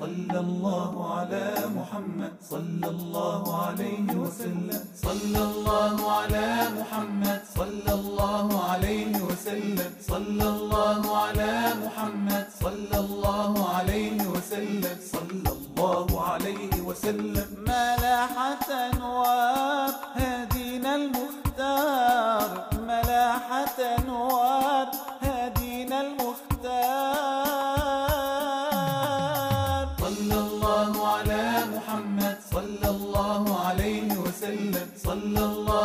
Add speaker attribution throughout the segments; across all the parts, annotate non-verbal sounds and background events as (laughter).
Speaker 1: صلى الله على محمد. صلى الله عليه وسلم. صلى الله على محمد. صلى الله عليه وسلم. صلى الله على محمد. صلى الله عليه وسلم. صلى الله عليه وسلم.
Speaker 2: ملاحة أنوار هدينا المختار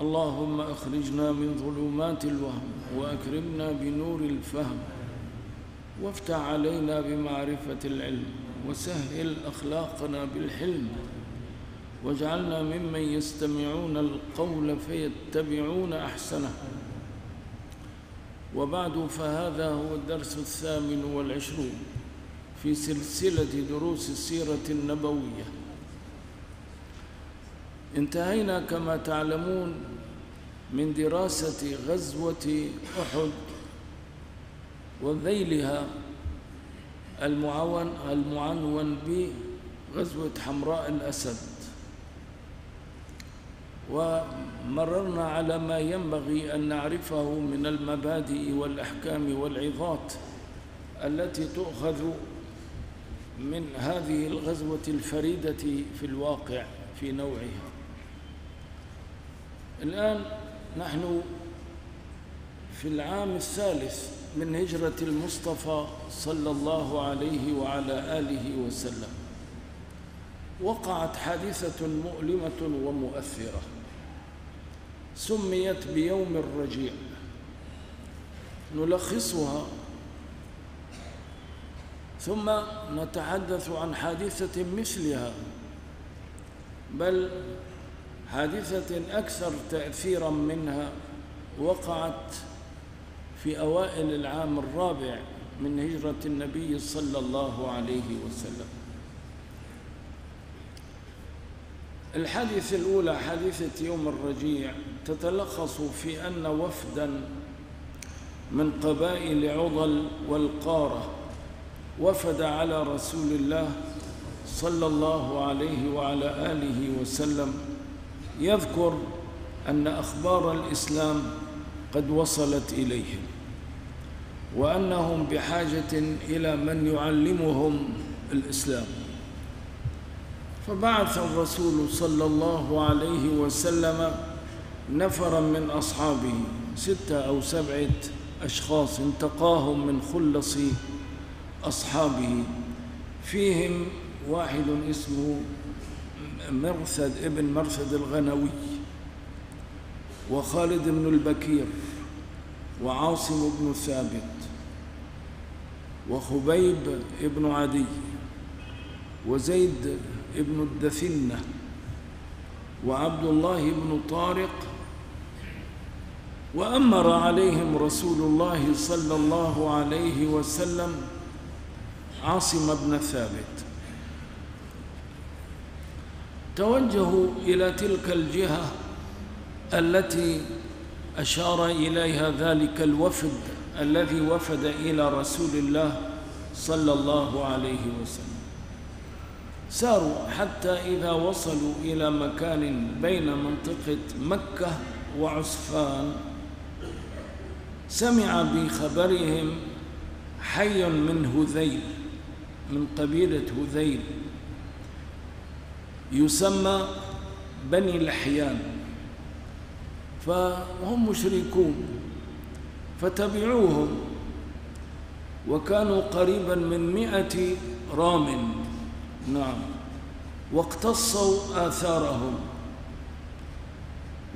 Speaker 3: اللهم أخرجنا من ظلمات الوهم وأكرمنا بنور الفهم وافتح علينا بمعرفة العلم وسهل أخلاقنا بالحلم واجعلنا ممن يستمعون القول فيتبعون أحسنه. وبعد فهذا هو الدرس الثامن والعشرون في سلسلة دروس السيرة النبوية. انتهينا كما تعلمون من دراسة غزوة أحد وذيلها المعون المعنون بغزوة حمراء الأسد. ومررنا على ما ينبغي أن نعرفه من المبادئ والأحكام والعظات التي تؤخذ من هذه الغزوة الفريدة في الواقع في نوعها. الآن نحن في العام الثالث من هجرة المصطفى صلى الله عليه وعلى آله وسلم. وقعت حادثة مؤلمة ومؤثرة سميت بيوم الرجيع. نلخصها ثم نتحدث عن حادثة مثلها بل حادثة أكثر تأثيرا منها وقعت في أوائل العام الرابع من هجرة النبي صلى الله عليه وسلم. الحادثة الأولى حادثة يوم الرجيع تتلخص في أن وفدا من قبائل عضل والقارة وفد على رسول الله صلى الله عليه وعلى آله وسلم يذكر أن أخبار الإسلام قد وصلت إليهم وأنهم بحاجة إلى من يعلمهم الإسلام. فبعث الرسول صلى الله عليه وسلم نفرا من أصحابه ستة أو سبعة أشخاص انتقاهم من خلص أصحابه فيهم واحد اسمه مرثد ابن مرثد الغنوي وخالد بن البكير وعاصم بن ثابت وخبيب بن عدي وزيد بن الدثنة وعبد الله بن طارق وأمر عليهم رسول الله صلى الله عليه وسلم عاصم بن ثابت. توجهوا إلى تلك الجهة التي أشار إليها ذلك الوفد الذي وفد إلى رسول الله صلى الله عليه وسلم. ساروا حتى إذا وصلوا إلى مكان بين منطقة مكة وعسفان سمع بخبرهم حي من هذيل من قبيلة هذيل. يسمى بني لحيان فهم مشركون فتبعوهم. وكانوا قريبا من مئة رام. نعم. واقتصوا آثارهم.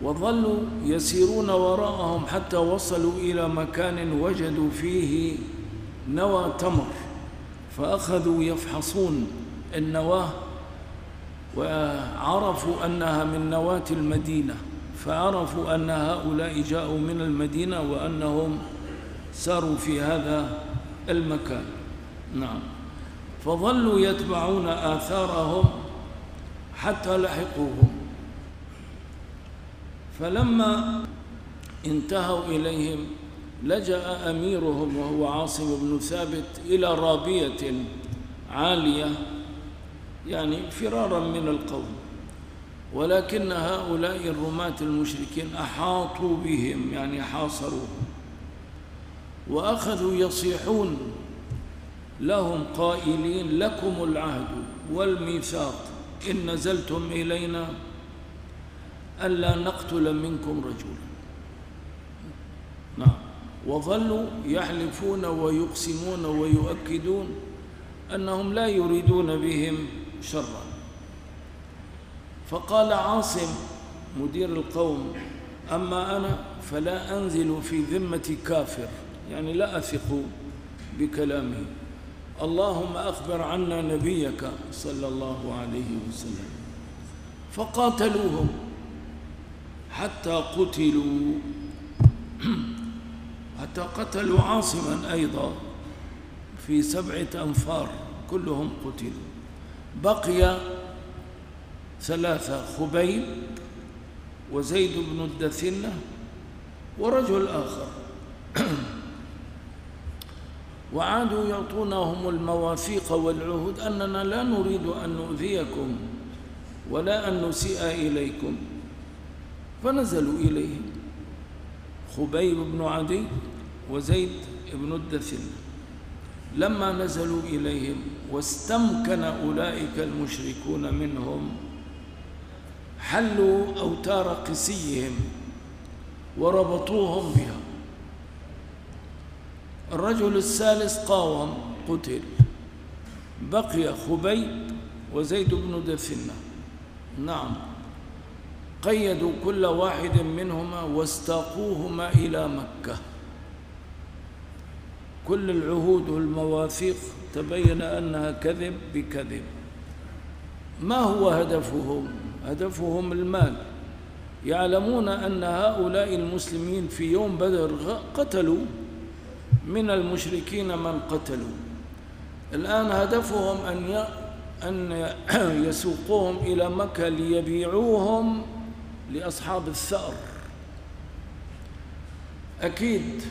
Speaker 3: وظلوا يسيرون وراءهم حتى وصلوا إلى مكان وجدوا فيه نوى تمر. فأخذوا يفحصون النواة وعرفوا أنها من نواة المدينة فعرفوا أن هؤلاء جاءوا من المدينة وأنهم ساروا في هذا المكان. نعم. فظلوا يتبعون آثارهم حتى لحقوهم. فلما انتهوا إليهم لجأ أميرهم وهو عاصم بن ثابت إلى رابية عالية يعني فرارا من القوم. ولكن هؤلاء الرماة المشركين أحاطوا بهم يعني حاصروهم وأخذوا يصيحون لهم قائلين لكم العهد والميثاق إن نزلتم إلينا ألا نقتل منكم رجلا. نعم. وظلوا يحلفون ويقسمون ويؤكدون أنهم لا يريدون بهم شرا. فقال عاصم مدير القوم أما أنا فلا أنزل في ذمة كافر يعني لا أثق بكلامه. اللهم أخبر عنا نبيك صلى الله عليه وسلم. فقاتلوهم حتى قتلوا. (clears throat) حتى قتلوا عاصما أيضا في سبعة أنفار كلهم قتلوا. بقي ثلاثة خبيب وزيد بن الدثنة ورجل آخر. (clears throat) وعادوا يعطونهم المواثيق والعهود أننا لا نريد أن نؤذيكم ولا أن نسيء إليكم. فنزلوا إليهم خبيب بن عدي وزيد بن الدثن لما نزلوا إليهم واستمكن أولئك المشركون منهم حلوا أوتار قسيهم وربطوهم بها. الرجل الثالث قاوم قتل. بقي خبيب وزيد بن دثنة نعم. قيدوا كل واحد منهما واستاقوهما إلى مكة. كل العهود والمواثيق تبين أنها كذب بكذب. ما هو هدفهم؟ هدفهم المال. يعلمون أن هؤلاء المسلمين في يوم بدر قتلوا. من المشركين من قتلوا. الآن هدفهم أن أن (coughs) يسوقوهم إلى مكة ليبيعوهم لأصحاب الثأر. أكيد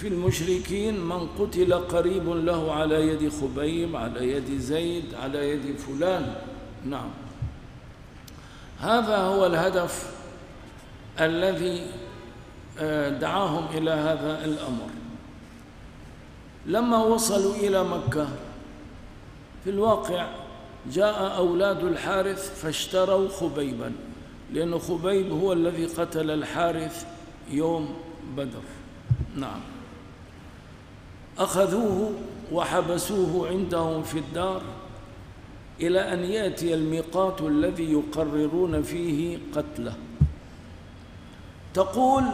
Speaker 3: في المشركين من قتل قريب له على يد خبيب على يد زيد على يد فلان. نعم. هذا هو الهدف الذي دعاهم إلى هذا الأمر. لما وصلوا إلى مكة في الواقع جاء أولاد الحارث فاشتروا خبيبا لأن خبيب هو الذي قتل الحارث يوم بدر. نعم. أخذوه وحبسوه عندهم في الدار إلى أن يأتي الميقات الذي يقررون فيه قتله. تقول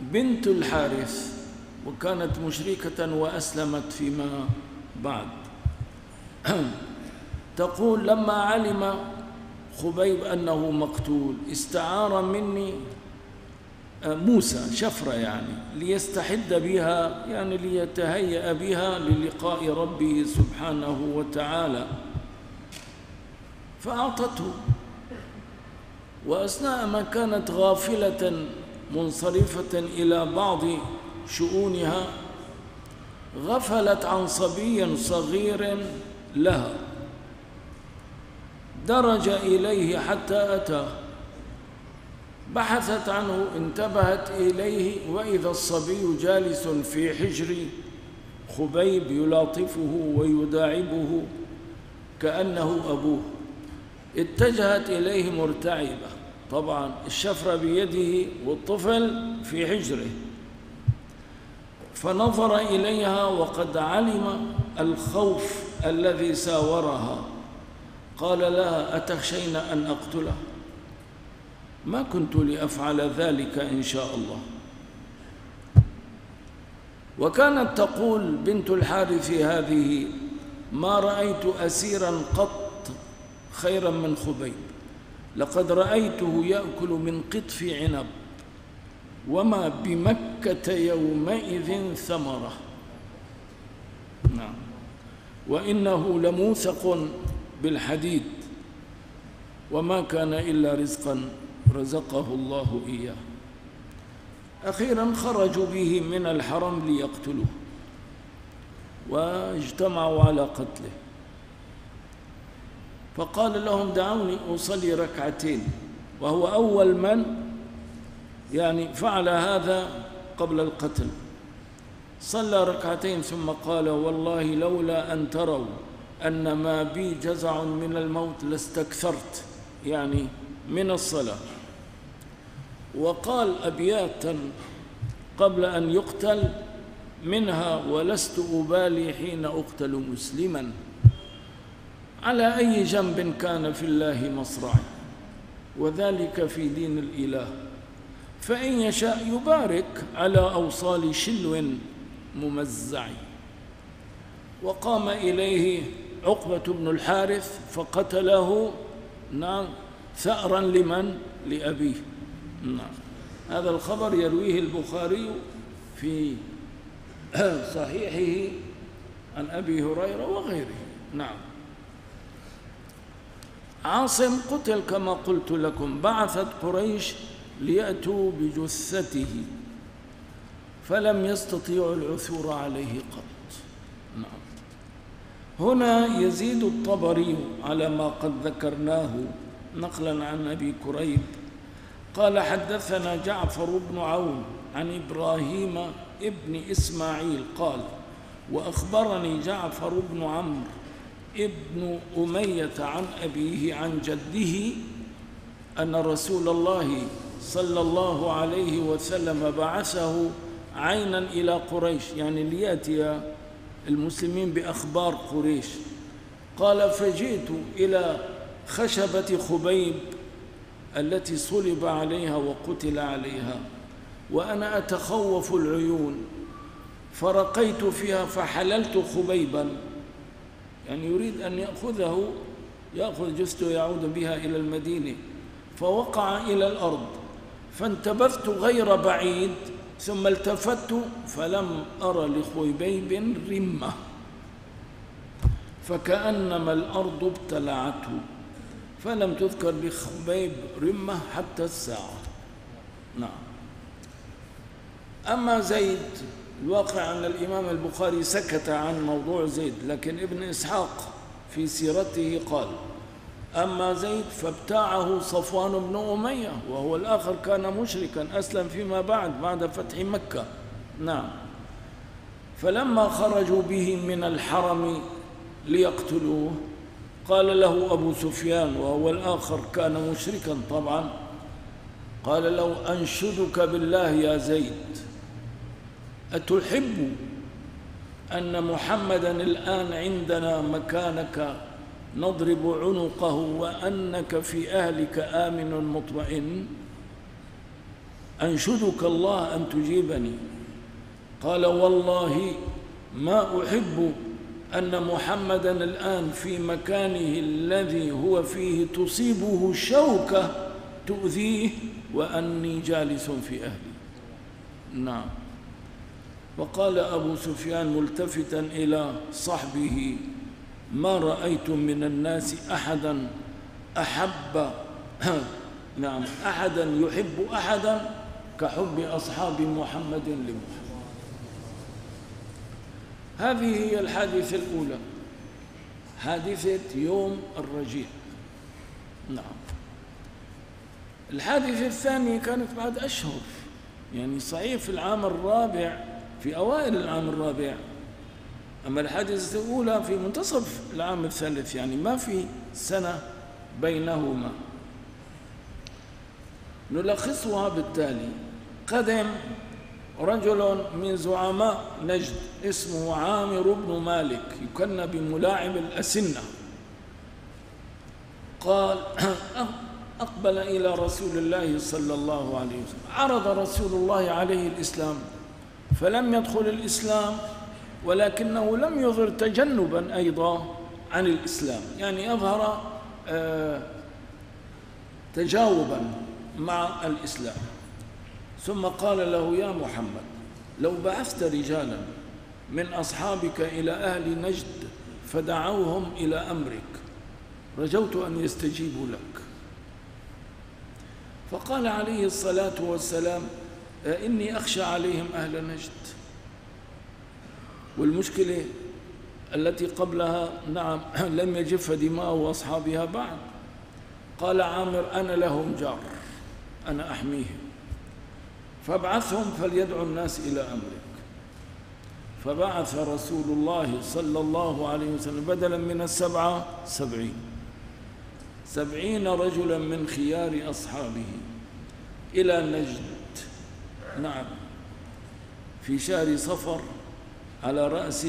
Speaker 3: بنت الحارث وكانت مشركة وأسلمت فيما بعد. (clears throat) تقول لما علم خبيب أنه مقتول استعار مني موسى شفرة يعني ليستحد بها يعني ليتهيأ بها للقاء ربه سبحانه وتعالى. فأعطته. وأثناء ما كانت غافلة منصرفة إلى بعض شؤونها غفلت عن صبي صغير لها. درج إليه حتى أتاه. بحثت عنه انتبهت إليه وإذا الصبي جالس في حجر خبيب يلاطفه ويداعبه كأنه أبوه. اتجهت إليه مرتعبة. طبعا الشفرة بيده والطفل في حجره. فنظر إليها وقد علم الخوف الذي ساورها. قال لها أتخشين أن أقتله؟ ما كنت لأفعل ذلك إن شاء الله. وكانت تقول بنت الحارث هذه ما رأيت أسيرا قط خيرا من خبيب لقد رأيته يأكل من قطف عنب وما بمكة يومئذ ثمرة. نعم. وإنه لموثق بالحديد وما كان إلا رزقا. رزقه الله إياه. أخيرا خرجوا به من الحرم ليقتلوه واجتمعوا على قتله. فقال لهم دعوني أصلي ركعتين وهو أول من؟ يعني فعل هذا قبل القتل. صلى ركعتين ثم قال والله لولا أن تروا أن ما بي جزع من الموت لاستكثرت يعني من الصلاة. وقال أبياتا قبل أن يقتل منها ولست أبالي حين أقتل مسلما. على أي جنب كان في الله مصرعي وذلك في دين الإله. فإن يشاء يبارك على أوصال شلو ممزع. وقام إليه عقبة بن الحارث فقتله نعم ثأرا لمن؟ لأبيه. نعم. هذا الخبر يرويه البخاري في صحيحه عن أبي هريرة وغيره. نعم. عاصم قتل كما قلت لكم بعثت قريش ليأتوا بجثته فلم يستطيعوا العثور عليه قط. نعم. هنا يزيد الطبري على ما قد ذكرناه نقلا عن أبي كريب قال حدثنا جعفر بن عون عن إبراهيم ابن إسماعيل قال وأخبرني جعفر بن عمرو ابن أمية عن أبيه عن جده أن رسول الله صلى الله عليه وسلم بعثه عينا إلى قريش يعني ليأتي المسلمين بأخبار قريش. قال فجئت إلى خشبة خبيب التي صلب عليها وقتل عليها. وأنا أتخوف العيون. فرقيت فيها فحللت خبيبا. يعني يريد أن يأخذه يأخذ جثته يعود بها إلى المدينة. فوقع إلى الأرض. فانتبذت غير بعيد. ثم التفت فلم أر لخبيب رمة. فكأنما الأرض ابتلعته. فلم تذكر لخبيب رمة حتى الساعة. نعم. أما زيد الواقع أن الإمام البخاري سكت عن موضوع زيد لكن ابن إسحاق في سيرته قال أما زيد فابتاعه صفوان بن أمية وهو الآخر كان مشركا أسلم فيما بعد بعد فتح مكة. نعم. فلما خرجوا به من الحرم ليقتلوه قال له أبو سفيان وهو الآخر كان مشركا طبعا. قال له أنشدك بالله يا زيد. أتحب أن محمدا الآن عندنا مكانك نضرب عنقه وأنك في أهلك آمن مطمئن؟ أنشدك الله أن تجيبني؟ قال والله ما أحب أن محمدا الآن في مكانه الذي هو فيه تصيبه شوكة تؤذيه وأني جالس في أهلي. نعم. وقال أبو سفيان ملتفتا إلى صحبه ما رأيت من الناس أحدا أحب (laughs) نعم أحدا يحب أحدا كحب أصحاب محمد لمحمد. هذه هي الحادثة الأولى. حادثة يوم الرجيع. نعم. الحادثة الثانية كانت بعد أشهر. يعني صحيح في العام الرابع في أوائل العام الرابع. أما الحادثة الأولى في منتصف العام الثالث يعني ما في سنة بينهما. نلخصها بالتالي. قدم رجل من زعماء نجد اسمه عامر بن مالك يكنى بملاعب الأسنة. قال (clears throat) أقبل إلى رسول الله صلى الله عليه وسلم. عرض رسول الله عليه الإسلام فلم يدخل الإسلام ولكنه لم يظهر تجنبا أيضا عن الإسلام. يعني أظهر آه، تجاوبا مع الإسلام. ثم قال له يا محمد لو بعثت رجالا من أصحابك إلى أهل نجد فدعوهم إلى أمرك رجوت أن يستجيبوا لك. فقال عليه الصلاة والسلام إني أخشى عليهم أهل نجد. والمشكلة التي قبلها نعم (clears throat) لم يجف دماء أصحابها بعد. قال عامر أنا لهم جار أنا أحميهم. فابعثهم فليدعوا الناس إلى أمرك. فبعث رسول الله صلى الله عليه وسلم بدلا من السبعة سبعين. سبعين رجلا من خيار أصحابه إلى نجد. نعم. في شهر صفر على رأس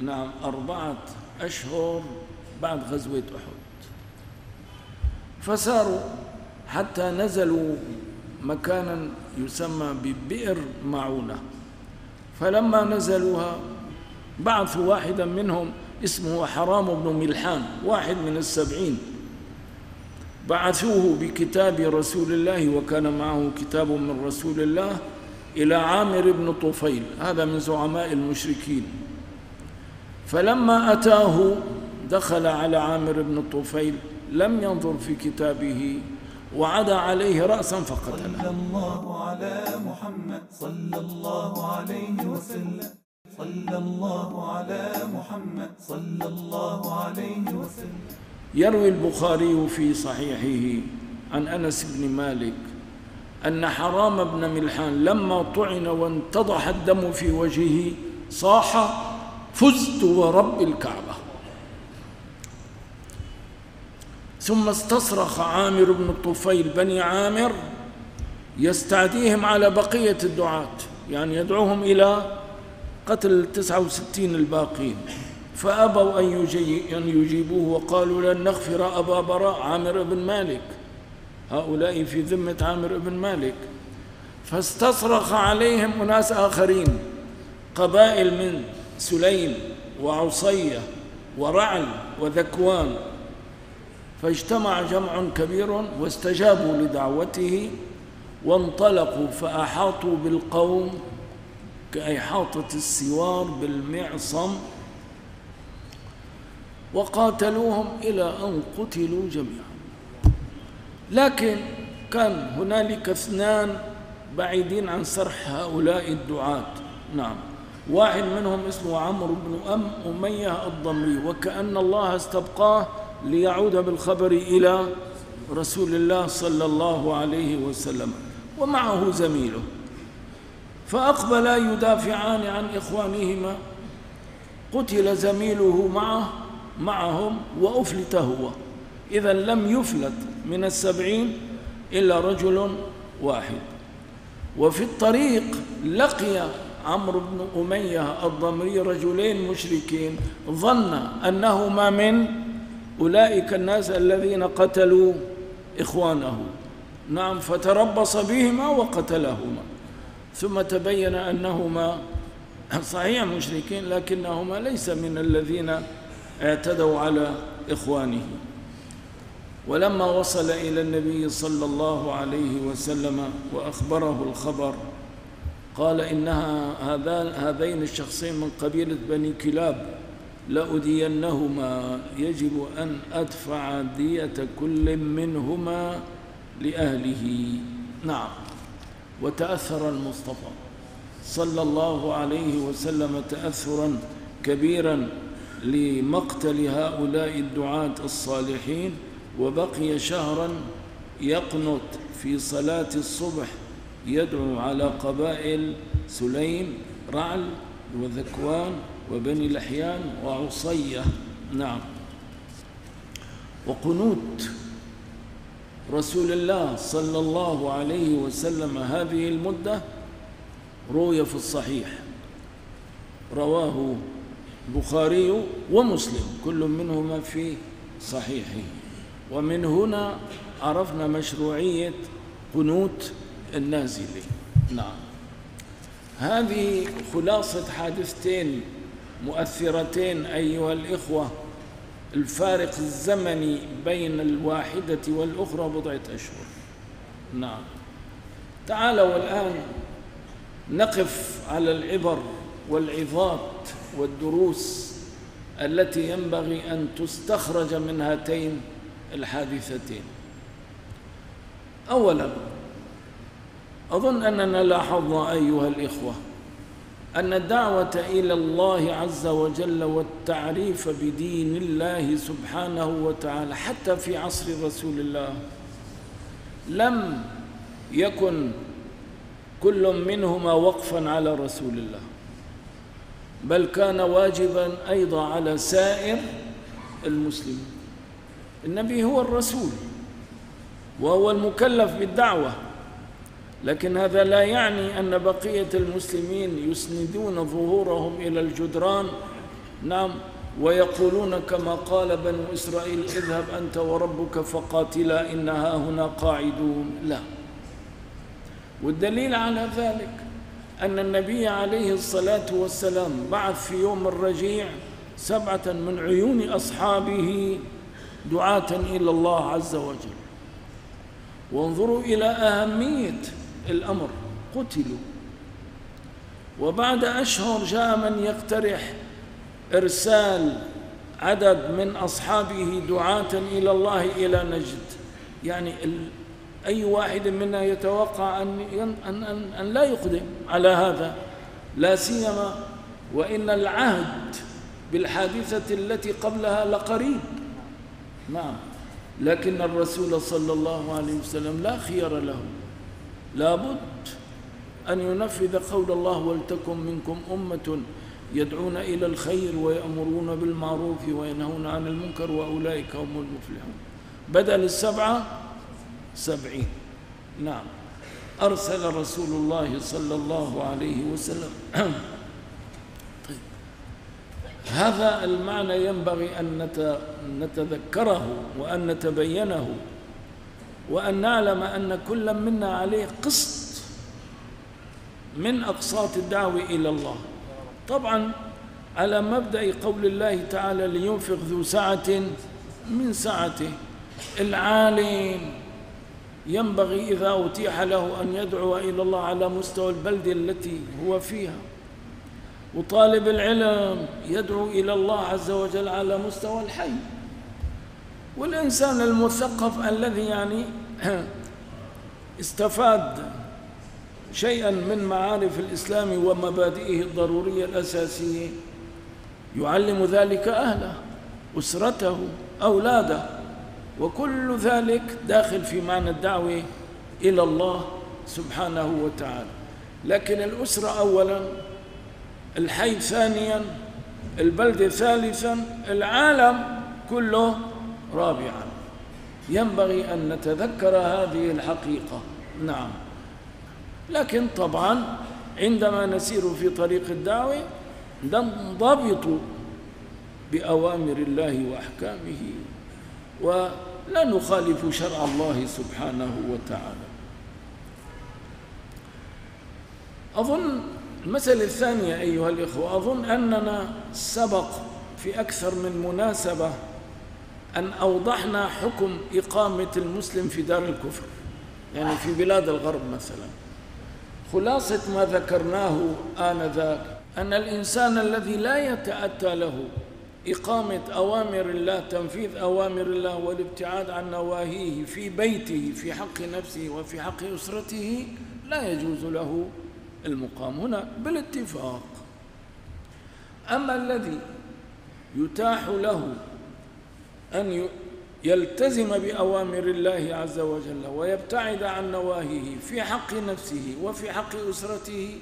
Speaker 3: نعم أربعة أشهر بعد غزوة أحد. فساروا حتى نزلوا مكانا يسمى ببئر معونة. فلما نزلوها بعثوا واحدا منهم اسمه حرام بن ملحان واحد من السبعين. بعثوه بكتاب رسول الله وكان معه كتاب من رسول الله إلى عامر بن طفيل هذا من زعماء المشركين. فلما أتاه دخل على عامر بن الطفيل لم ينظر في كتابه وعدا عليه رأسا فقتله.
Speaker 1: صلى الله على محمد صلى الله عليه وسلم. صلى الله على محمد صلى الله عليه وسلم.
Speaker 3: يروي البخاري في صحيحه عن أنس بن مالك أن حرام بن ملحان لما طعن وانتضح الدم في وجهه صاح فزت ورب الكعبة. ثم استصرخ عامر بن الطفيل بني عامر يستعديهم على بقية الدعاة يعني يدعوهم إلى قتل التسعة وستين الباقين. فأبوا أن يجيبوه وقالوا لن نغفر أبا براء عامر بن مالك هؤلاء في ذمة عامر بن مالك. فاستصرخ عليهم أناس آخرين قبائل من سليم وعصية ورعل وذكوان. فاجتمع جمع كبير واستجابوا لدعوته وانطلقوا فأحاطوا بالقوم كإحاطة السوار بالمعصم وقاتلوهم إلى أن قتلوا جميعا. لكن كان هنالك اثنان بعيدين عن سرح هؤلاء الدعاة. نعم. واحد منهم اسمه عمرو بن أم أمية الضمري وكأن الله استبقاه ليعود بالخبر إلى رسول الله صلى الله عليه وسلم ومعه زميله. فأقبلا يدافعان عن إخوانهما قتل زميله معه معهم وأفلت هو. إذا لم يفلت من السبعين إلا رجل واحد. وفي الطريق لقي عمرو بن أمية الضمري رجلين مشركين ظن أنهما من أولئك الناس الذين قتلوا إخوانه نعم فتربص بهما وقتلهما. ثم تبين أنهما (coughs) صحيح مشركين لكنهما ليس من الذين اعتدوا على إخوانه ولما وصل إلى النبي صلى الله عليه وسلم وأخبره الخبر قال إنها هذين الشخصين من قبيلة بني كلاب. لأدينهما يجب أن أدفع دية كل منهما لأهله. نعم. وتأثر المصطفى صلى الله عليه وسلم تأثرا كبيرا لمقتل هؤلاء الدعاة الصالحين وبقي شهرا يقنط في صلاة الصبح يدعو على قبائل سليم رعل وذكوان وبني لحيان وعصية. نعم. وقنوت رسول الله صلى الله عليه وسلم هذه المدة روي في الصحيح. رواه البخاري ومسلم كل منهما في صحيحه. ومن هنا عرفنا مشروعية قنوت النازلي. نعم. هذه خلاصة حادثتين مؤثرتين أيها الإخوة. الفارق الزمني بين الواحدة والأخرى بضعة أشهر. نعم. تعالوا الآن نقف على العبر والعظات والدروس التي ينبغي أن تستخرج من هاتين الحادثتين. أولا أظن أننا لاحظنا أيها الإخوة أن الدعوة إلى الله عز وجل والتعريف بدين الله سبحانه وتعالى حتى في عصر رسول الله لم يكن كل منهما وقفا على رسول الله بل كان واجبا أيضا على سائر المسلمين. النبي هو الرسول وهو المكلف بالدعوة. لكن هذا لا يعني أن بقية المسلمين يسندون ظهورهم إلى الجدران. نعم ويقولون كما قال بنو إسرائيل اذهب أنت وربك فقاتلا إنها هنا قاعدون. لا. والدليل على ذلك أن النبي عليه الصلاة والسلام بعث في يوم الرجيع سبعة من عيون أصحابه دعاة إلى الله عز وجل. وانظروا إلى أهمية الأمر. قتلوا. وبعد أشهر جاء من يقترح إرسال عدد من أصحابه دعاة إلى الله إلى نجد. يعني أي واحد منا يتوقع أن, أن, أن, أن لا يقدم على هذا. لا سيما وإن العهد بالحادثة التي قبلها لقريب. نعم. لكن الرسول صلى الله عليه وسلم لا خير له. لابد أن ينفذ قول الله ولتكن منكم أمة يدعون إلى الخير ويأمرون بالمعروف وينهون عن المنكر وأولئك هم المفلحون. بدل السبعة سبعين. نعم. أرسل رسول الله صلى الله عليه وسلم. (clears throat) طيب. هذا المعنى ينبغي أن نتذكره وأن نتبينه. وأن نعلم أن كل منا عليه قسط من أقساط الدعوة إلى الله. طبعا على مبدأ قول الله تعالى لينفق ذو سعة من سعته. العالم ينبغي إذا أتيح له أن يدعو إلى الله على مستوى البلدة التي هو فيها. وطالب العلم يدعو إلى الله عز وجل على مستوى الحي. والإنسان المثقف الذي يعني (clears throat) استفاد شيئا من معارف الإسلام ومبادئه الضرورية الأساسية يعلم ذلك أهله أسرته أولاده وكل ذلك داخل في معنى الدعوة إلى الله سبحانه وتعالى. لكن الأسرة أولا الحي ثانيا البلدة ثالثا العالم كله رابعا. ينبغي أن نتذكر هذه الحقيقة. نعم. لكن طبعا عندما نسير في طريق الدعوة ننضبط بأوامر الله وأحكامه ولا نخالف شرع الله سبحانه وتعالى. أظن المسألة الثانية أيها الإخوة أظن أننا سبق في أكثر من مناسبة أن أوضحنا حكم إقامة المسلم في دار الكفر يعني في بلاد الغرب مثلا. خلاصة ما ذكرناه آنذاك أن الإنسان الذي لا يتأتى له إقامة أوامر الله تنفيذ أوامر الله والابتعاد عن نواهيه في بيته في حق نفسه وفي حق أسرته لا يجوز له المقام هنا بالاتفاق. أما الذي يتاح له أن يلتزم بأوامر الله عز وجل ويبتعد عن نواهيه في حق نفسه وفي حق أسرته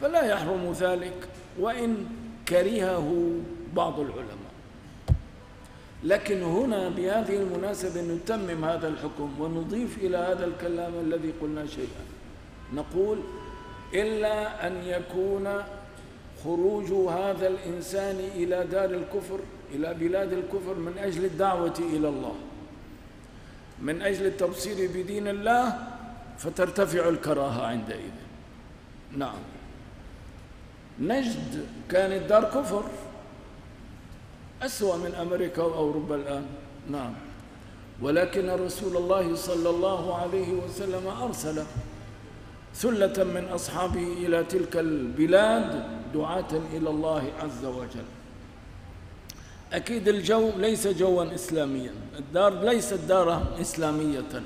Speaker 3: فلا يحرم ذلك وإن كرهه بعض العلماء. لكن هنا بهذه المناسبة نتمم هذا الحكم ونضيف إلى هذا الكلام الذي قلنا شيئا. نقول إلا أن يكون خروج هذا الإنسان إلى دار الكفر إلى بلاد الكفر من أجل الدعوة إلى الله. من أجل التبصير بدين الله فترتفع الكراهة عندئذ. نعم. نجد كانت دار كفر أسوأ من أمريكا وأوروبا الآن. نعم. ولكن رسول الله صلى الله عليه وسلم أرسل ثلة من أصحابه إلى تلك البلاد دعاة إلى الله عز وجل. أكيد الجو ليس جوا إسلاميا. الدار ليست دارا إسلامية.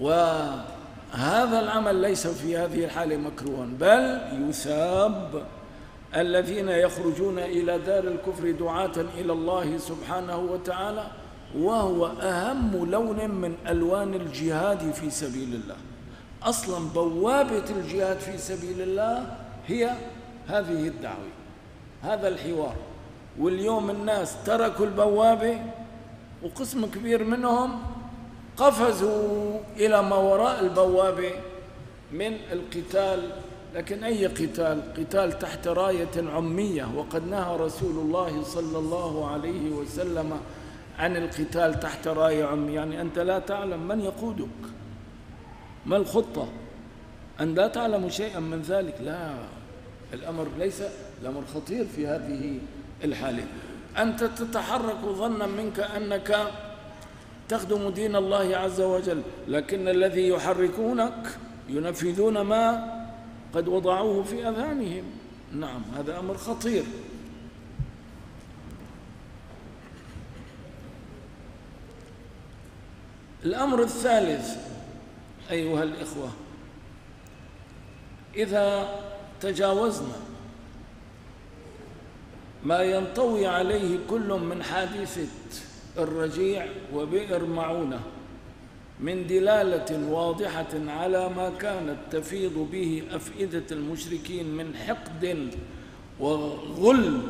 Speaker 3: وهذا العمل ليس في هذه الحالة مكروها بل يثاب الذين يخرجون إلى دار الكفر دعاة إلى الله سبحانه وتعالى وهو أهم لون من ألوان الجهاد في سبيل الله. أصلا بوابة الجهاد في سبيل الله هي هذه الدعوة هذا الحوار. واليوم الناس تركوا البوابة وقسم كبير منهم قفزوا إلى ما وراء البوابة من القتال لكن أي قتال؟ قتال تحت راية عمية. وقد نهى رسول الله صلى الله عليه وسلم عن القتال تحت راية عمية. يعني أنت لا تعلم من يقودك. ما الخطة؟ أن لا تعلم شيئا من ذلك؟ لا. الأمر ليس الأمر خطير في هذه الحالة أنت تتحرك ظنا منك أنك تخدم دين الله عز وجل لكن الذي يحركونك ينفذون ما قد وضعوه في أذهانهم. نعم هذا أمر خطير. الأمر الثالث أيها الإخوة إذا تجاوزنا ما ينطوي عليه كل من حادثة الرجيع وبئر معونة من دلالة واضحة على ما كانت تفيض به أفئدة المشركين من حقد وغل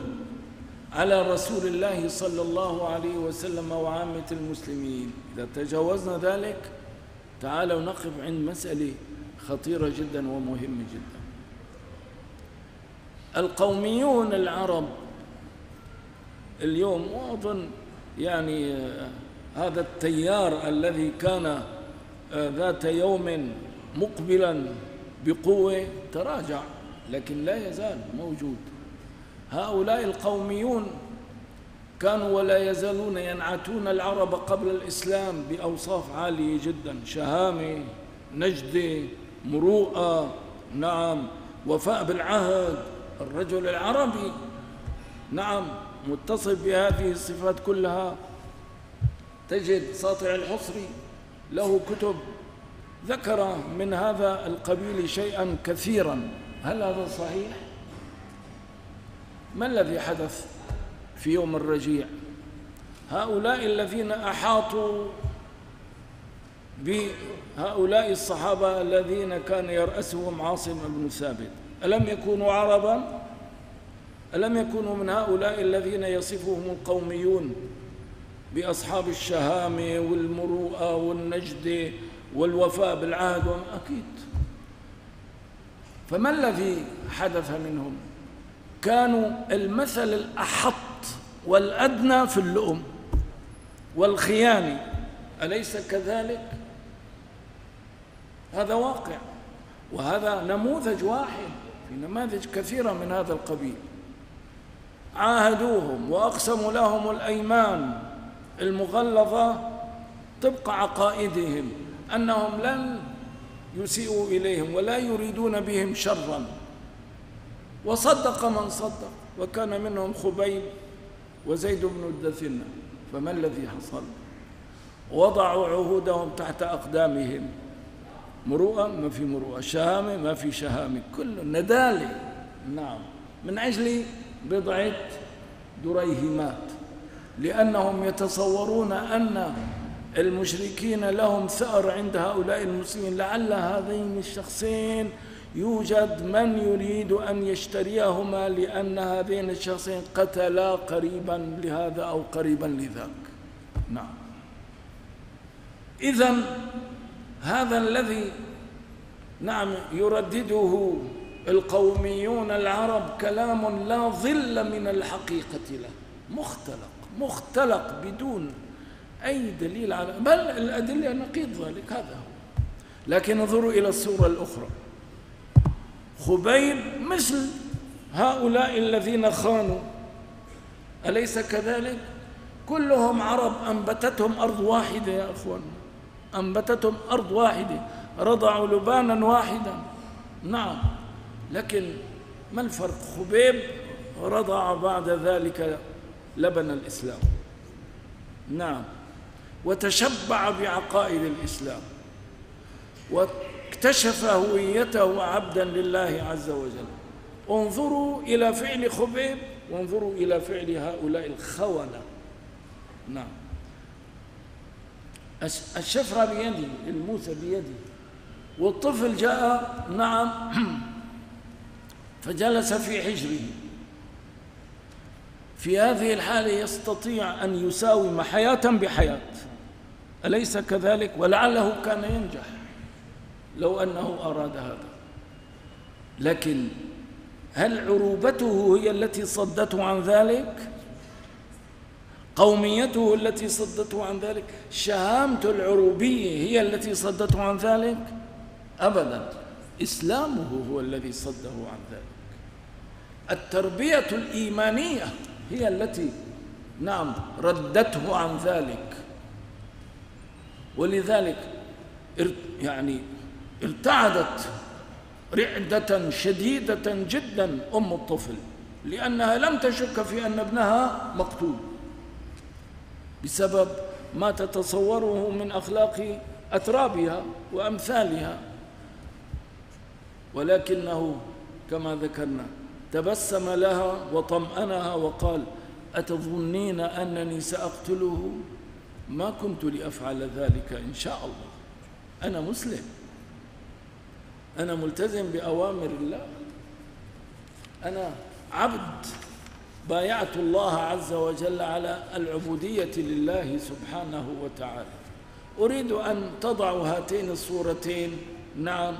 Speaker 3: على رسول الله صلى الله عليه وسلم وعامة المسلمين. إذا تجاوزنا ذلك تعالوا نقف عند مسألة خطيرة جدا ومهمة جدا. القوميون العرب اليوم وأظن يعني هذا التيار الذي كان آه، ذات يوم مقبلا بقوة تراجع لكن لا يزال موجود. هؤلاء القوميون كانوا ولا يزالون ينعتون العرب قبل الإسلام بأوصاف عالية جدا شهامة نجدة مروءة نعم وفاء بالعهد الرجل العربي نعم. متصف بهذه الصفات كلها تجد ساطع الحصري له كتب ذكر من هذا القبيل شيئا كثيرا هل هذا صحيح؟ ما الذي حدث في يوم الرجيع؟ هؤلاء الذين أحاطوا بهؤلاء الصحابة الذين كان يرأسهم عاصم بن ثابت ألم يكونوا عربا؟ ألم يكونوا من هؤلاء الذين يصفهم القوميون بأصحاب الشهامة والمروءة والنجد والوفاء بالعهد أكيد. فما الذي حدث منهم؟ كانوا المثل الأحط والأدنى في اللؤم والخيانة. أليس كذلك؟ هذا واقع. وهذا نموذج واحد في نماذج كثيرة من هذا القبيل. عاهدوهم وأقسموا لهم الأيمان المغلظة طبق عقائدهم أنهم لن يسيئوا إليهم ولا يريدون بهم شرا. وصدق من صدق وكان منهم خبيب وزيد بن الدثنة فما الذي حصل؟ وضعوا عهودهم تحت أقدامهم مروءة ما في مروءة شهامة ما في شهامة كل ندالة. نعم. من أجل بضعة دريهمات لأنهم يتصورون أن المشركين لهم ثأر عند هؤلاء المسلمين. لعل هذين الشخصين يوجد من يريد أن يشتريهما لأن هذين الشخصين قتلا قريبا لهذا أو قريبا لذاك. نعم. إذا هذا الذي نعم يردده القوميون العرب كلام لا ظل من الحقيقة له. مختلق مختلق بدون أي دليل على بل الأدلة نقيض ذلك هذا هو. لكن انظروا إلى الصورة الأخرى. خبيب مثل هؤلاء الذين خانوا. أليس كذلك؟ كلهم عرب أنبتتهم أرض واحدة يا أخوان. أنبتتهم أرض واحدة رضعوا لبانا واحدا. نعم. لكن ما الفرق؟ خبيب رضع بعد ذلك لبن الإسلام. نعم. وتشبع بعقائد الإسلام. واكتشف هويته عبدا لله عز وجل. انظروا إلى فعل خبيب وانظروا إلى فعل هؤلاء الخونة. نعم. الشفرة بيدي الموسى بيدي. والطفل جاء نعم. (clears throat) فجلس في حجره. في هذه الحالة يستطيع أن يساوم حياة بحياة. أليس كذلك؟ ولعله كان ينجح لو أنه أراد هذا. لكن هل عروبته هي التي صدته عن ذلك؟ قوميته التي صدته عن ذلك؟ شهامة العروبية هي التي صدته عن ذلك؟ أبدا. إسلامه هو الذي صده عن ذلك. التربية الإيمانية هي التي نعم ردته عن ذلك. ولذلك يعني ارتعدت رعدة شديدة جدا أم الطفل لأنها لم تشك في أن ابنها مقتول. بسبب ما تتصوره من أخلاق أترابها وأمثالها. ولكنه كما ذكرنا تبسم لها وطمأنها وقال أتظنين أنني سأقتله؟ ما كنت لأفعل ذلك إن شاء الله. أنا مسلم. أنا ملتزم بأوامر الله. أنا عبد. بايعت الله عز وجل على العبودية لله سبحانه وتعالى. أريد أن تضعوا هاتين الصورتين. نعم.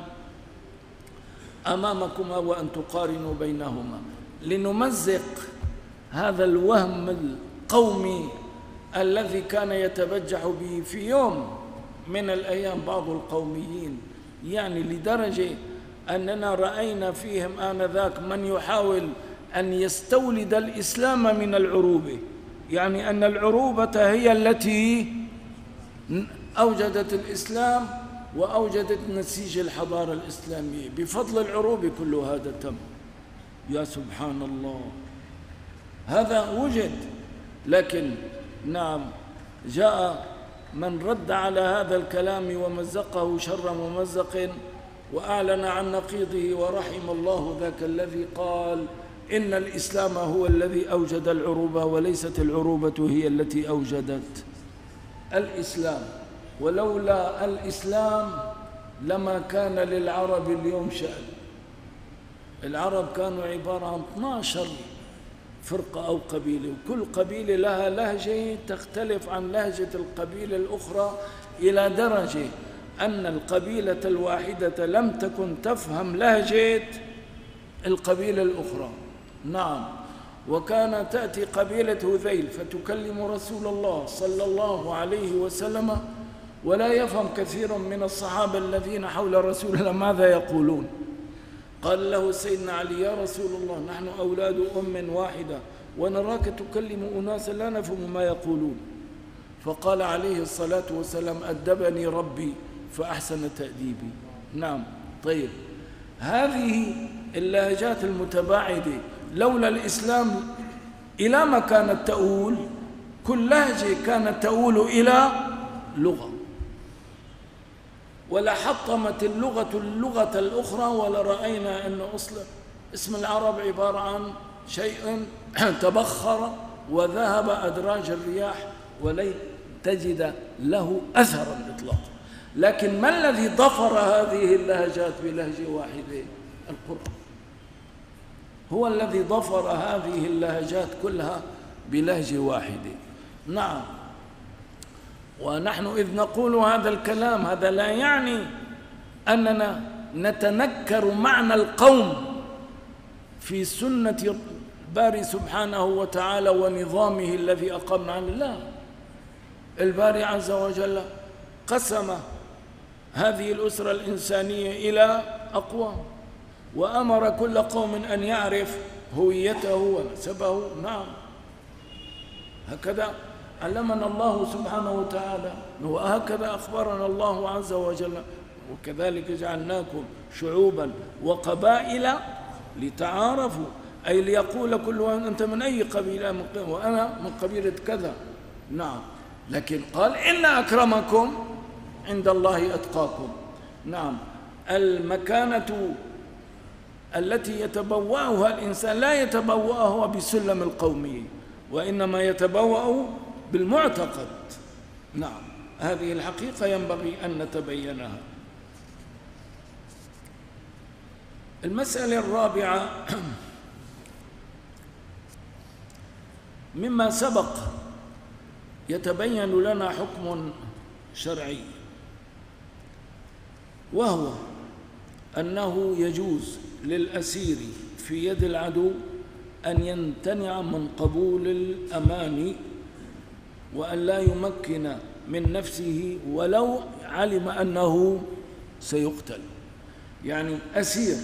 Speaker 3: أمامكما وأن تقارنوا بينهما. لنمزق هذا الوهم القومي الذي كان يتبجح به في يوم من الأيام بعض القوميين. يعني لدرجة أننا رأينا فيهم آنذاك من يحاول أن يستولد الإسلام من العروبة يعني أن العروبة هي التي أوجدت الإسلام وأوجدت نسيج الحضارة الإسلامية. بفضل العروبة كل هذا تم. يا سبحان الله هذا وجد. لكن نعم جاء من رد على هذا الكلام ومزقه شر ممزق وأعلن عن نقيضه ورحم الله ذاك الذي قال إن الإسلام هو الذي أوجد العروبة وليست العروبة هي التي أوجدت. الإسلام ولولا الإسلام لما كان للعرب اليوم شأن. العرب كانوا عبارة عن 12 فرقة أو قبيلة وكل قبيلة لها لهجة تختلف عن لهجة القبيلة الأخرى إلى درجة أن القبيلة الواحدة لم تكن تفهم لهجة القبيلة الأخرى. نعم. وكان تأتي قبيلة هذيل فتكلم رسول الله صلى الله عليه وسلم ولا يفهم كثير من الصحابة الذين حول رسول الله (laughs) ماذا يقولون. قال له سيدنا علي يا رسول الله نحن أولاد أم واحدة ونراك تكلم أناسا لا نفهم ما يقولون. فقال عليه الصلاة والسلام أدبني ربي فأحسن تأديبي. نعم. طيب. هذه اللهجات المتباعدة لولا الإسلام إلى ما كانت تؤول كل لهجة كانت تؤول إلى لغة. ولحطمت اللغة اللغة الأخرى ولرأينا أن أصل اسم العرب عبارة عن شيء (clears throat) تبخر وذهب أدراج الرياح ولن تجد له أثرا إطلاقا. لكن ما الذي ضفر هذه اللهجات بلهجة واحدة؟ القرآن. هو الذي ضفر هذه اللهجات كلها بلهجة واحدة. نعم. ونحن إذ نقول هذا الكلام هذا لا يعني أننا نتنكر معنى القوم في سنة الباري سبحانه وتعالى ونظامه الذي أقمنا عنه لا. الباري عز وجل قسم هذه الأسرة الإنسانية إلى أقوام وأمر كل قوم أن يعرف هويته ونسبه. نعم. هكذا علمنا الله سبحانه وتعالى وهكذا أخبرنا الله عز وجل وكذلك جعلناكم شعوبا وقبائل لتعارفوا. أي ليقول كل واحد أنت من أي قبيلة؟ من قبيلة وأنا من قبيلة كذا. نعم. لكن قال إن أكرمكم عند الله أتقاكم. نعم. المكانة التي يتبوأها الإنسان لا يتبوأها بسلم القومية وإنما يتبوأ بالمعتقد. نعم هذه الحقيقة ينبغي أن نتبينها. المسألة الرابعة (clears throat) مما سبق يتبين لنا حكم شرعي وهو أنه يجوز للأسير في يد العدو أن يمتنع من قبول الأمان وأن لا يمكن من نفسه ولو علم أنه سيقتل. يعني أسير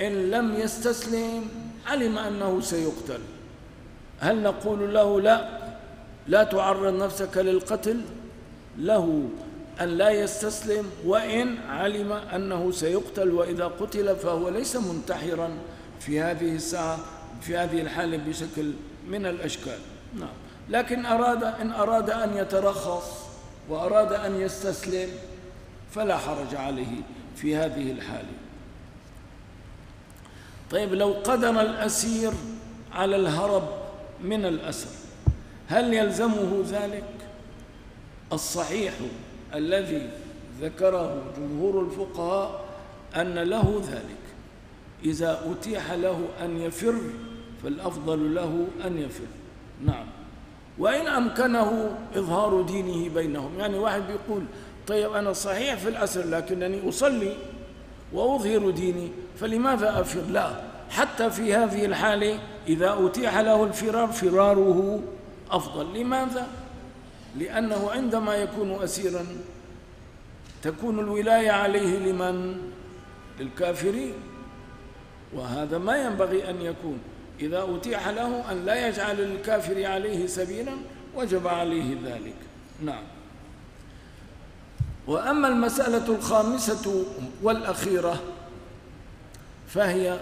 Speaker 3: إن لم يستسلم علم أنه سيقتل. هل نقول له لا؟ لا تعرض نفسك للقتل؟ له أن لا يستسلم وإن علم أنه سيقتل وإذا قتل فهو ليس منتحرا في هذه الساعة في هذه الحالة بشكل من الأشكال. نعم. لكن أراد إن أراد أن يترخص وأراد أن يستسلم فلا حرج عليه في هذه الحالة طيب لو قدر الأسير على الهرب من الأسر هل يلزمه ذلك؟ الصحيح الذي ذكره جمهور الفقهاء أن له ذلك. إذا أتيح له أن يفر فالأفضل له أن يفر. نعم. وإن أمكنه إظهار دينه بينهم. يعني واحد بيقول طيب أنا صحيح في الأسر لكنني أصلي وأظهر ديني فلماذا أفر؟ لا حتى في هذه الحالة إذا أتيح له الفرار فراره أفضل. لماذا؟ لأنه عندما يكون أسيرا تكون الولاية عليه لمن؟ للكافرين. وهذا ما ينبغي أن يكون. إذا أتيح له أن لا يجعل الكافر عليه سبيلا وجب عليه ذلك. نعم. وأما المسألة الخامسة والأخيرة فهي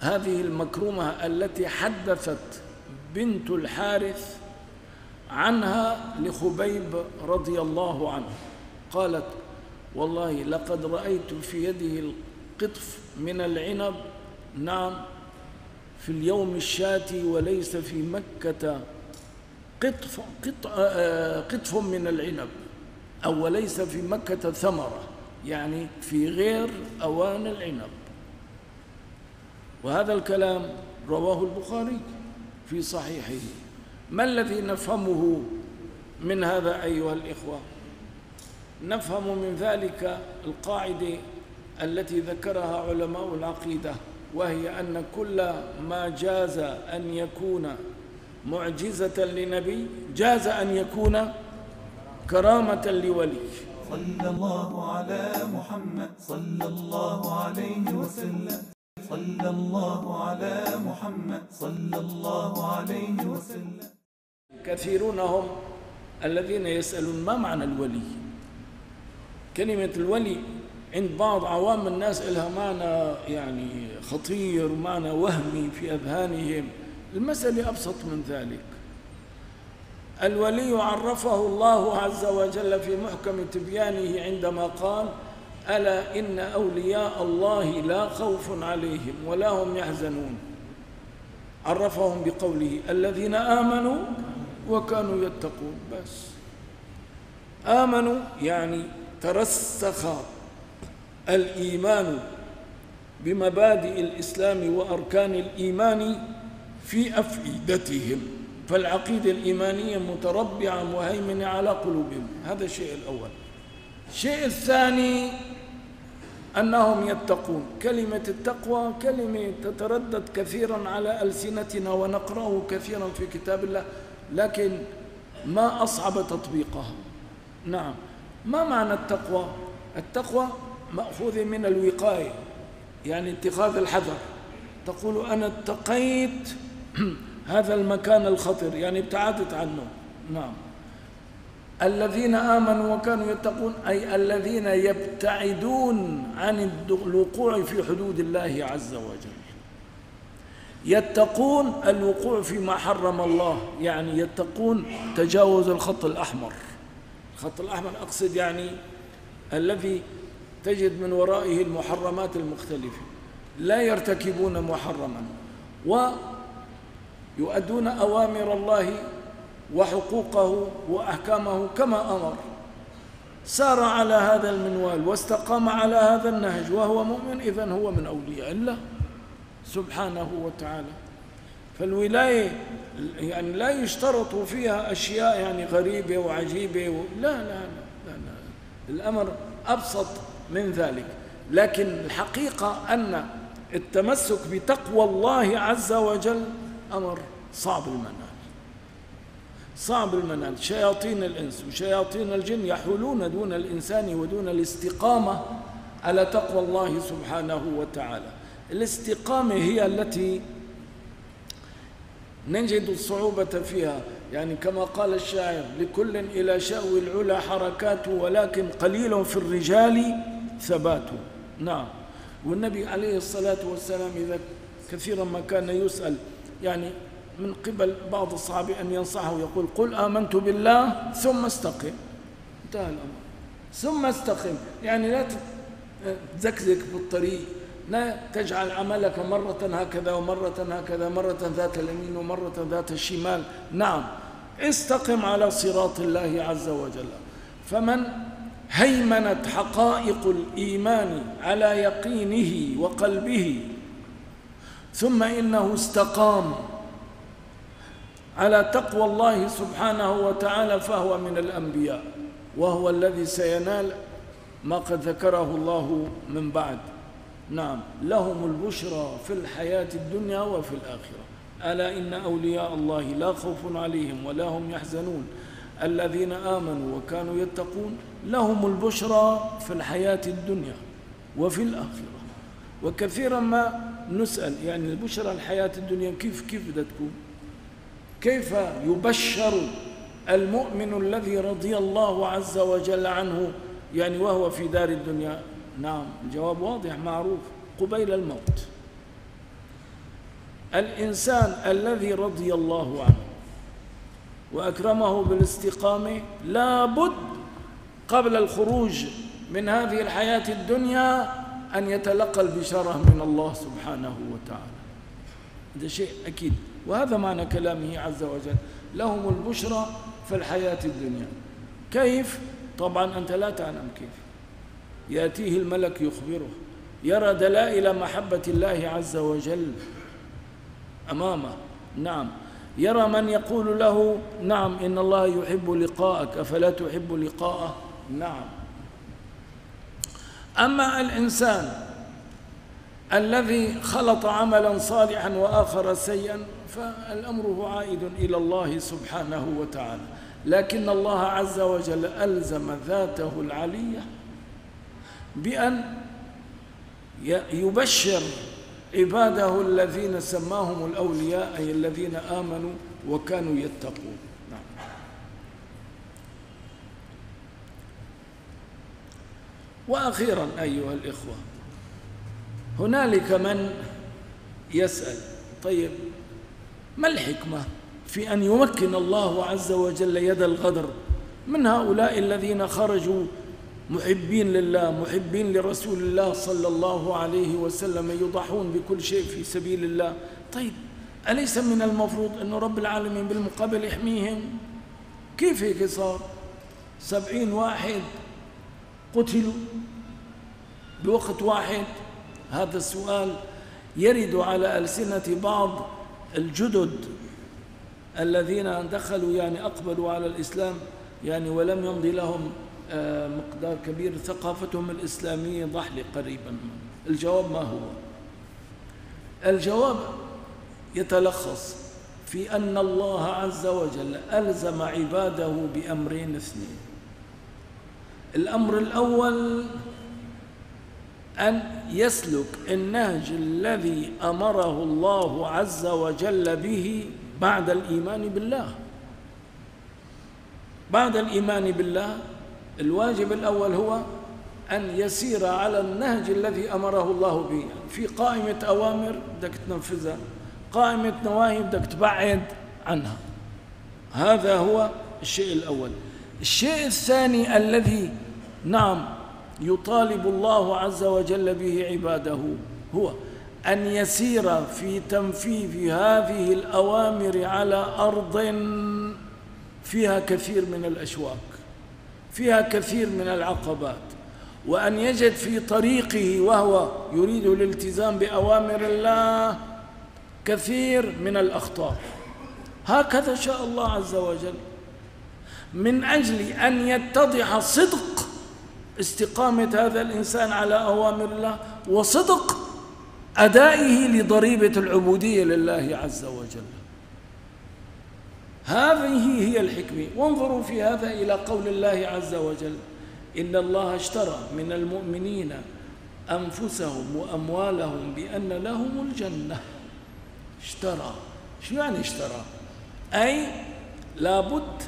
Speaker 3: هذه المكرومة التي حدثت بنت الحارث عنها لخبيب رضي الله عنه. قالت والله لقد رأيت في يده القطف من العنب. نعم. في اليوم الشاتي وليس في مكة قطف, قطف من العنب أو وليس في مكة ثمرة يعني في غير أوان العنب. وهذا الكلام رواه البخاري في صحيحه. ما الذي نفهمه من هذا أيها الإخوة؟ نفهم من ذلك القاعدة التي ذكرها علماء العقيدة. وهي أن كل ما جاز أن يكون معجزة لنبي جاز أن يكون كرامة لولي.
Speaker 1: صلى الله على محمد صلى الله عليه وسلم. صلى الله على محمد صلى الله عليه وسلم.
Speaker 3: كثيرون هم الذين يسألون ما معنى الولي؟ كلمة الولي عند بعض عوام الناس لها معنى يعني خطير ومعنى وهمي في أذهانهم. المسألة أبسط من ذلك. الولي عرفه الله عز وجل في محكم تبيانه عندما قال ألا إن أولياء الله لا خوف عليهم ولا هم يحزنون. عرفهم بقوله الذين آمنوا وكانوا يتقون. بس. آمنوا يعني ترسخ الإيمان بمبادئ الإسلام وأركان الإيمان في أفئدتهم فالعقيدة الإيمانية متربعة مهيمنة على قلوبهم. هذا الشيء الأول. الشيء الثاني أنهم يتقون. كلمة التقوى كلمة تتردد كثيرا على ألسنتنا ونقرأه كثيرا في كتاب الله لكن ما أصعب تطبيقها؟ نعم. ما معنى التقوى؟ التقوى مأخوذ من الوقاية يعني اتخاذ الحذر. تقول أنا اتقيت (clears throat) هذا المكان الخطر يعني ابتعدت عنه. نعم. الذين آمنوا وكانوا يتقون أي الذين يبتعدون عن الوقوع في حدود الله عز وجل. يتقون الوقوع فيما حرم الله يعني يتقون تجاوز الخط الأحمر. الخط الأحمر أقصد يعني الذي تجد من ورائه المحرمات المختلفة. لا يرتكبون محرما. ويؤدون أوامر الله وحقوقه وأحكامه كما أمر. سار على هذا المنوال واستقام على هذا النهج وهو مؤمن إذن هو من أولياء الله سبحانه وتعالى. فالولاية يعني لا يشترط فيها أشياء يعني غريبة وعجيبة و... لا, لا لا لا لا. الأمر أبسط من ذلك. لكن الحقيقة أن التمسك بتقوى الله عز وجل أمر صعب المنال. صعب المنال. شياطين الإنس وشياطين الجن يحولون دون الإنسان ودون الاستقامة على تقوى الله سبحانه وتعالى. الاستقامة هي التي نجد الصعوبة فيها. يعني كما قال الشاعر لكل إلى شأو العلا حركات ولكن قليل في الرجال ثبات نعم. والنبي عليه الصلاة والسلام إذا كثيرا ما كان يسأل يعني من قبل بعض الصحابة أن ينصحه يقول قل آمنت بالله ثم استقم. انتهى الأمر. ثم استقم. يعني لا تزكزك بالطريق لا تجعل عملك مرة هكذا ومرة هكذا مرة ذات اليمين ومرة ذات الشمال. نعم. استقم على صراط الله عز وجل. فمن هيمنت حقائق الإيمان على يقينه وقلبه. ثم إنه استقام على تقوى الله سبحانه وتعالى فهو من الأنبياء وهو الذي سينال ما قد ذكره الله من بعد. نعم لهم البشرى في الحياة الدنيا وفي الآخرة. ألا إن أولياء الله لا خوف عليهم ولا هم يحزنون. الذين آمنوا وكانوا يتقون لهم البشرى في الحياة الدنيا وفي الآخرة. وكثيرا ما نسأل يعني البشرى الحياة الدنيا كيف كيف بدها تكون؟ كيف يبشر المؤمن الذي رضي الله عز وجل عنه يعني وهو في دار الدنيا؟ نعم الجواب واضح معروف قبيل الموت. الإنسان الذي رضي الله عنه وأكرمه بالاستقامة لابد قبل الخروج من هذه الحياة الدنيا أن يتلقى البشارة من الله سبحانه وتعالى. هذا شيء أكيد. وهذا معنى كلامه عز وجل. لهم البشرى في الحياة الدنيا. كيف؟ طبعا أنت لا تعلم كيف. يأتيه الملك يخبره. يرى دلائل محبة الله عز وجل أمامه. نعم. يرى من يقول له نعم إن الله يحب لقاءك أفلا تحب لقاءه؟ نعم. أما الإنسان الذي خلط عملا صالحا وآخر سيئا فالأمر عائد إلى الله سبحانه وتعالى. لكن الله عز وجل ألزم ذاته العلية بأن يبشر عباده الذين سماهم الأولياء أي الذين آمنوا وكانوا يتقون نعم. وأخيرا أيها الإخوة هنالك من يسأل طيب ما الحكمة في أن يمكن الله عز وجل يد الغدر من هؤلاء الذين خرجوا محبين لله محبين لرسول الله صلى الله عليه وسلم يضحون بكل شيء في سبيل الله؟ طيب أليس من المفروض أن رب العالمين بالمقابل يحميهم؟ كيف هيك صار؟ سبعين واحد قتلوا بوقت واحد. هذا السؤال يرد على ألسنة بعض الجدد الذين دخلوا يعني أقبلوا على الإسلام يعني ولم يمضي لهم آه، مقدار كبير. ثقافتهم الإسلامية ضحلة قريبا. الجواب ما هو؟ الجواب يتلخص في أن الله عز وجل ألزم عباده بأمرين اثنين. الأمر الأول أن يسلك النهج الذي أمره الله عز وجل به بعد الإيمان بالله. بعد الإيمان بالله الواجب الأول هو أن يسير على النهج الذي أمره الله به. في قائمة أوامر بدك تنفذها قائمة نواهي بدك تبعد عنها. هذا هو الشيء الأول. الشيء الثاني الذي نعم يطالب الله عز وجل به عباده هو أن يسير في تنفيذ هذه الأوامر على أرض فيها كثير من الأشواك فيها كثير من العقبات وأن يجد في طريقه وهو يريد الالتزام بأوامر الله كثير من الأخطار. هكذا شاء الله عز وجل. من أجل أن يتضح صدق استقامة هذا الإنسان على أوامر الله وصدق أدائه لضريبة العبودية لله عز وجل. هذه هي الحكمة. وانظروا في هذا إلى قول الله عز وجل إن الله اشترى من المؤمنين أنفسهم وأموالهم بأن لهم الجنة. اشترى. شو يعني اشترى؟ أي لابد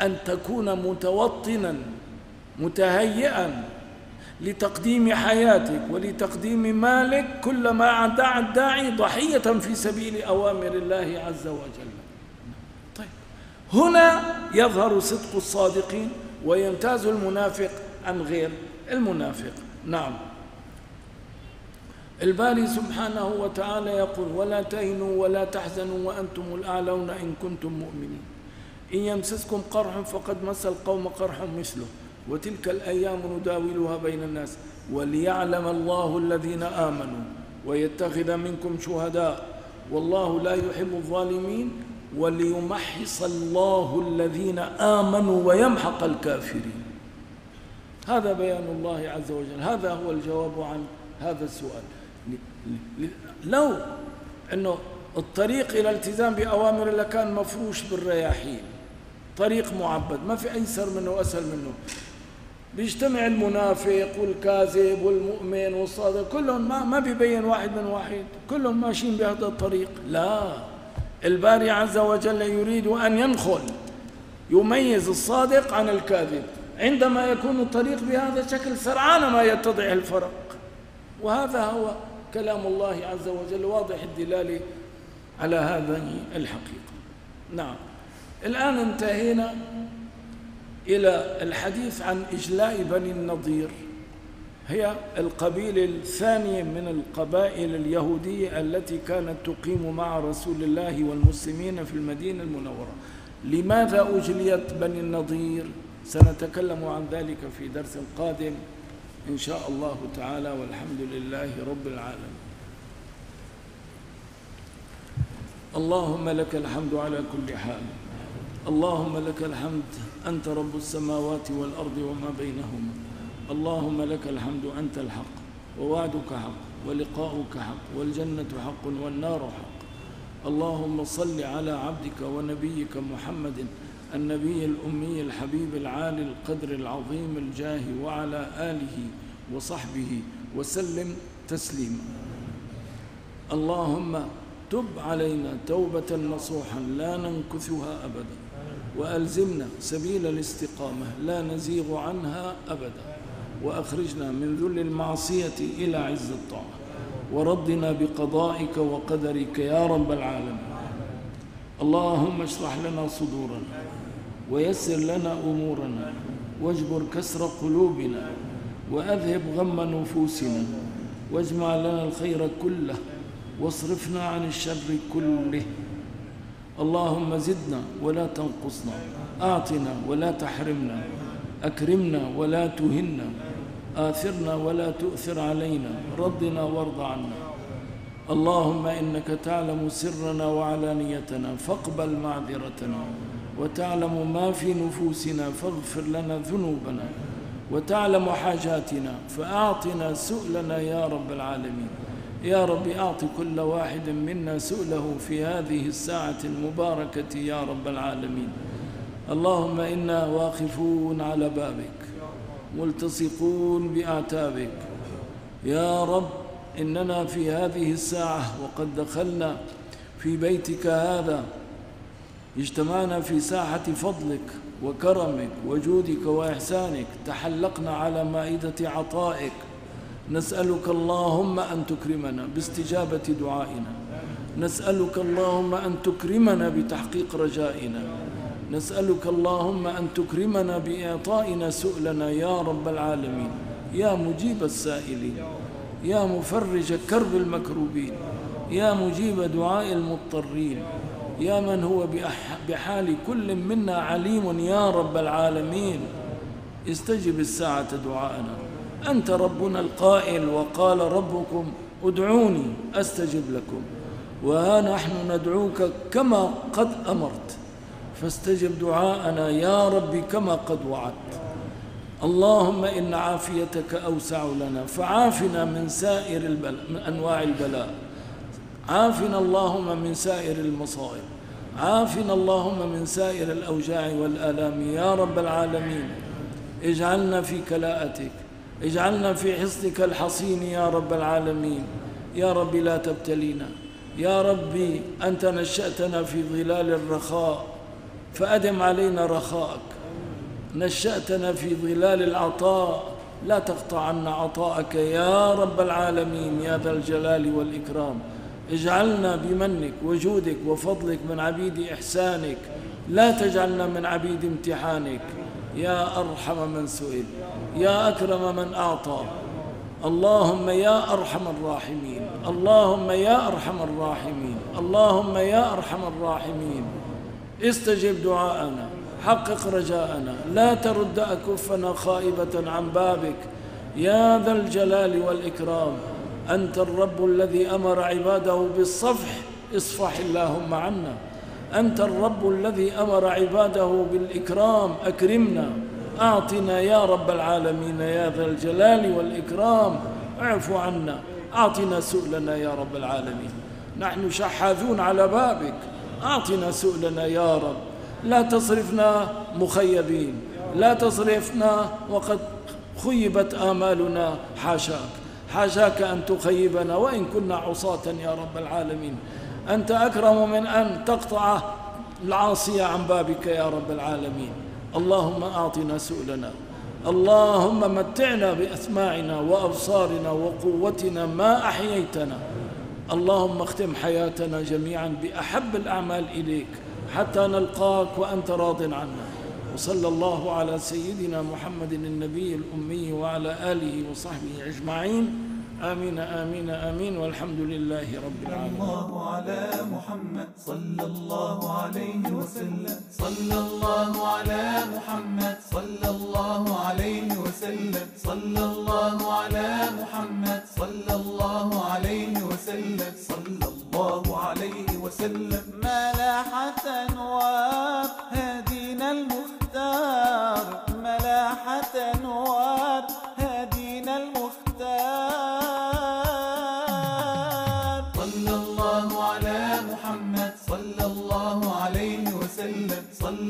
Speaker 3: أن تكون متوطنا متهيئا لتقديم حياتك ولتقديم مالك كلما دعا الداعي ضحية في سبيل أوامر الله عز وجل. طيب هنا يظهر صدق الصادقين ويمتاز المنافق عن غير المنافق. نعم. الباري سبحانه وتعالى يقول ولا تهنوا ولا تحزنوا وأنتم الأعلون إن كنتم مؤمنين. إن يمسسكم قرح فقد مس القوم قرح مثله وتلك الأيام نداولها بين الناس وليعلم الله الذين آمنوا ويتخذ منكم شهداء والله لا يحب الظالمين وليمحص الله الذين آمنوا ويمحق الكافرين. هذا بيان الله عز وجل. هذا هو الجواب عن هذا السؤال. لو أنه الطريق إلى الالتزام بأوامر الله كان مفروش بالرياحين. طريق معبد ما في أيسر منه وأسهل منه. بيجتمع المنافق والكاذب والمؤمن والصادق كلهم ما ما بيبين واحد من واحد كلهم ماشيين بهذا الطريق. لا الباري عز وجل يريد أن ينخل يميز الصادق عن الكاذب. عندما يكون الطريق بهذا الشكل سرعان ما يتضح الفرق. وهذا هو كلام الله عز وجل واضح الدلالة على هذه الحقيقة. نعم. الآن انتهينا إلى الحديث عن إجلاء بني النضير. هي القبيلة الثانية من القبائل اليهودية التي كانت تقيم مع رسول الله والمسلمين في المدينة المنورة. لماذا أجليت بني النضير؟ سنتكلم عن ذلك في درس قادم إن شاء الله تعالى والحمد لله رب العالمين. اللهم لك الحمد على كل حال. اللهم لك الحمد أنت رب السماوات والأرض وما بينهما. اللهم لك الحمد أنت الحق. ووعدك حق ولقاؤك حق والجنة حق والنار حق. اللهم صل على عبدك ونبيك محمد النبي الأمي الحبيب العالي القدر العظيم الجاه وعلى آله وصحبه وسلم تسليما. اللهم تب علينا توبة نصوحا لا ننكثها أبدا وألزمنا سبيل الاستقامة لا نزيغ عنها أبدا وأخرجنا من ذل المعصية إلى عز الطاعة وردنا بقضائك وقدرك يا رب العالمين. اللهم اشرح لنا صدورنا ويسر لنا أمورنا واجبر كسر قلوبنا وأذهب غم نفوسنا واجمع لنا الخير كله واصرفنا عن الشر كله. اللهم زدنا ولا تنقصنا أعطنا ولا تحرمنا أكرمنا ولا تهنا آثرنا ولا تؤثر علينا ردنا وارض عنا. اللهم إنك تعلم سرنا وعلانيتنا فاقبل معذرتنا وتعلم ما في نفوسنا فاغفر لنا ذنوبنا وتعلم حاجاتنا فأعطنا سؤلنا يا رب العالمين. يا رب أعط كل واحد منا سؤله في هذه الساعة المباركة يا رب العالمين. اللهم إنا واقفون على بابك ملتصقون بأعتابك يا رب إننا في هذه الساعة وقد دخلنا في بيتك هذا اجتمعنا في ساحة فضلك وكرمك وجودك وإحسانك تحلقنا على مائدة عطائك. نسألك اللهم أن تكرمنا باستجابة دعائنا. نسألك اللهم أن تكرمنا بتحقيق رجائنا. نسألك اللهم أن تكرمنا بإعطائنا سؤلنا يا رب العالمين يا مجيب السائلين يا مفرج كرب المكروبين يا مجيب دعاء المضطرين يا من هو بحال كل منا عليم يا رب العالمين. استجب الساعة دعاءنا. أنت ربنا القائل وقال ربكم ادعوني أستجب لكم وها نحن ندعوك كما قد أمرت فاستجب دعاءنا يا ربي كما قد وعدت اللهم إن عافيتك أوسع لنا فعافنا من سائر البلاء من أنواع البلاء عافنا اللهم من سائر المصائب عافنا اللهم من سائر الأوجاع والآلام يا رب العالمين اجعلنا في كلاءتك اجعلنا في حصنك الحصين يا رب العالمين. يا رب لا تبتلينا. يا ربي أنت نشأتنا في ظلال الرخاء فأدم علينا رخاءك. نشأتنا في ظلال العطاء لا تقطع عنا عطاءك يا رب العالمين يا ذا الجلال والإكرام. اجعلنا بمنك وجودك وفضلك من عبيد إحسانك لا تجعلنا من عبيد امتحانك. يا أرحم من سئل. يا أكرم من أعطى. اللهم يا أرحم الراحمين. اللهم يا أرحم الراحمين. اللهم يا أرحم الراحمين. استجب دعاءنا. حقق رجاءنا. لا ترد أكفنا خائبة عن بابك. يا ذا الجلال والإكرام. أنت الرب الذي أمر عباده بالصفح. اصفح اللهم عنا. أنت الرب الذي أمر عباده بالإكرام. أكرمنا. أعطنا يا رب العالمين يا ذا الجلال والإكرام. اعف عنا. أعطنا سؤلنا يا رب العالمين. نحن شحاذون على بابك. أعطنا سؤلنا يا رب. لا تصرفنا مخيبين. لا تصرفنا وقد خيبت آمالنا حاشاك. حاشاك أن تخيبنا وإن كنا عصاة يا رب العالمين. أنت أكرم من أن تقطع العاصية عن بابك يا رب العالمين. اللهم أعطنا سؤلنا. اللهم متعنا بأسماعنا وأبصارنا وقوتنا ما أحييتنا. اللهم اختم حياتنا جميعا بأحب الأعمال إليك حتى نلقاك وأنت راض عنا. وصلى الله على سيدنا محمد النبي الأمي وعلى آله وصحبه أجمعين. آمين آمين آمين والحمد لله رب العالمين.
Speaker 1: الله على محمد صلى الله عليه وسلم. صلى الله على محمد صلى الله عليه وسلم. صلى الله على محمد صلى الله عليه وسلم. صلى الله عليه وسلم.
Speaker 2: ملاحة أنوار هدينا المختار. ملاحة أنوار